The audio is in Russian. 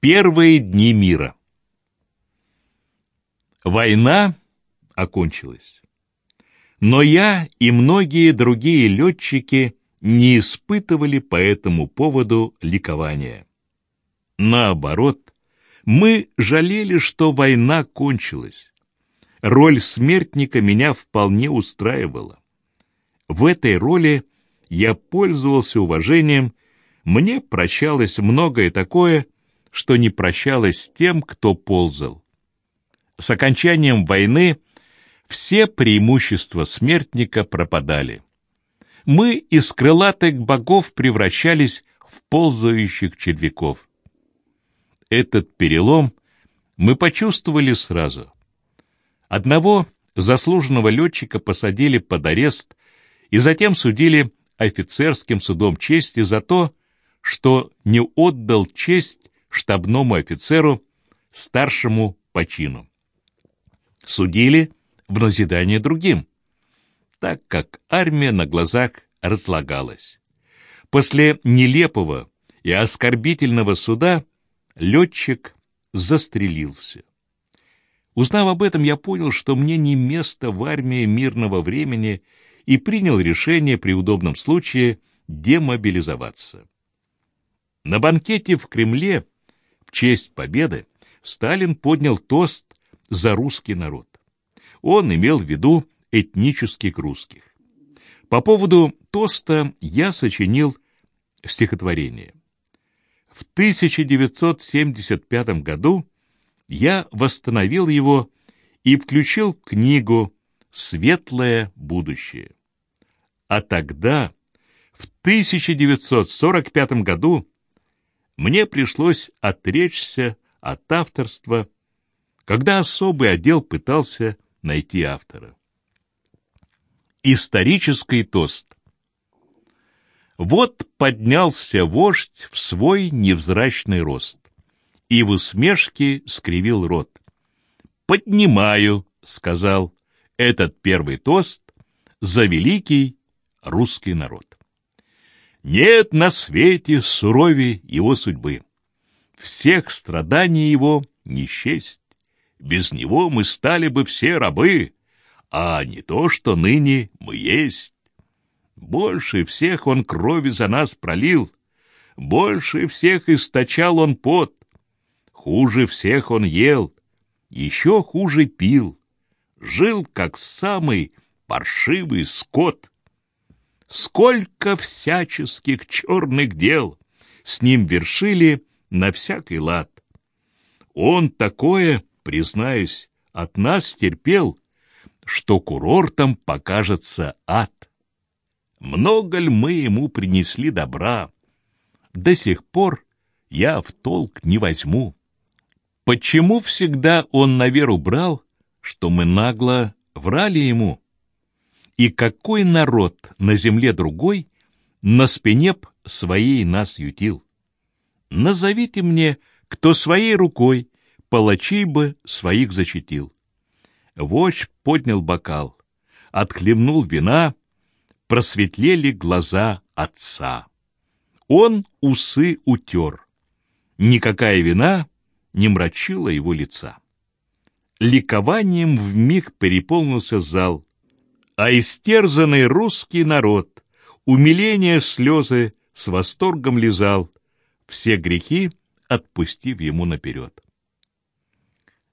Первые дни мира. Война окончилась. Но я и многие другие летчики не испытывали по этому поводу ликования. Наоборот, мы жалели, что война кончилась. Роль смертника меня вполне устраивала. В этой роли я пользовался уважением, мне прощалось многое такое, что не прощалось с тем, кто ползал. С окончанием войны все преимущества смертника пропадали. Мы из крылатых богов превращались в ползающих червяков. Этот перелом мы почувствовали сразу. Одного заслуженного летчика посадили под арест и затем судили офицерским судом чести за то, что не отдал честь штабному офицеру, старшему по чину. Судили в назидание другим, так как армия на глазах разлагалась. После нелепого и оскорбительного суда летчик застрелился. Узнав об этом, я понял, что мне не место в армии мирного времени и принял решение при удобном случае демобилизоваться. На банкете в Кремле в честь победы Сталин поднял тост за русский народ. Он имел в виду этнических русских. По поводу тоста я сочинил стихотворение. В 1975 году я восстановил его и включил в книгу «Светлое будущее». А тогда, в 1945 году, мне пришлось отречься от авторства, когда особый отдел пытался найти автора. Исторический тост. Вот поднялся вождь в свой невзрачный рост и в усмешке скривил рот. «Поднимаю», — сказал, — «этот первый тост за великий русский народ. Нет на свете сурове его судьбы. Всех страданий его не счесть. Без него мы стали бы все рабы, а не то, что ныне мы есть. Больше всех он крови за нас пролил, больше всех источал он пот, хуже всех он ел, еще хуже пил, жил как самый паршивый скот. Сколько всяческих черных дел с ним вершили на всякий лад. Он такое, признаюсь, от нас терпел, что курортом покажется ад. Много ли мы ему принесли добра? До сих пор я в толк не возьму. Почему всегда он на веру брал, что мы нагло врали ему? И какой народ на земле другой на спине б своей нас ютил? Назовите мне, кто своей рукой палачей бы своих защитил. Вождь поднял бокал, отхлебнул вина, просветлели глаза отца. Он усы утер. Никакая вина не мрачила его лица. Ликованием вмиг переполнился зал а истерзанный русский народ, умиление слезы с восторгом лизал, все грехи отпустив ему наперед.